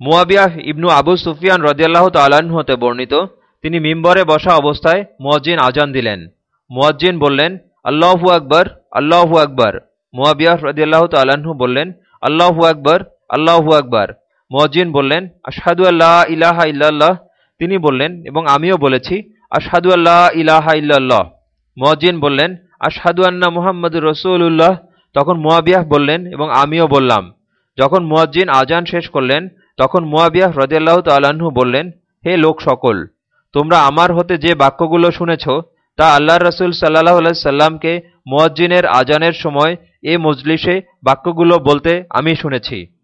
মুয়াবিয়াহ ইবনু আবু সুফিয়ান রদিয়াল্লাহ তাল্লাহ্ন হতে বর্ণিত, তিনি মিম্বরে বসা অবস্থায় মুয়াজ্জিন আজান দিলেন। মুয়াজ্জিন বললেন, আল্লাহু আকবর আল্লাহু আকবর। মুয়াবিয়াহ রদিয়াল্লাহ তাল্লাহ্ন বললেন, আল্লাহু আকবর আল্লাহু আকবর। মুয়াজ্জিন বললেন, আশহাদু আল্লাহ ইলাহা ইল্লাল্লাহ। তিনি বললেন, এবং আমিও বলেছি, আশহাদু আল্লাহ ইলাহা ইল্লাল্লাহ। মুয়াজ্জিন বললেন, আশহাদু আন্না মুহাম্মদ রসুল্লাহ তখন মুয়াবিয়াহ বললেন, এবং আমিও বললাম। যখন মুয়াজ্জিন আজান শেষ করলেন তখন মুয়াবিয়াহ রদিয়াল্লাহ তাল্লাহ্ন বললেন, হে লোক সকল, তোমরা আমার হতে যে বাক্যগুলো শুনেছ, তা আল্লাহ রসুল সাল্লাহ সাল্লামকে মুয়াজ্জিনের আজানের সময় এ মজলিসে বাক্যগুলো বলতে আমি শুনেছি।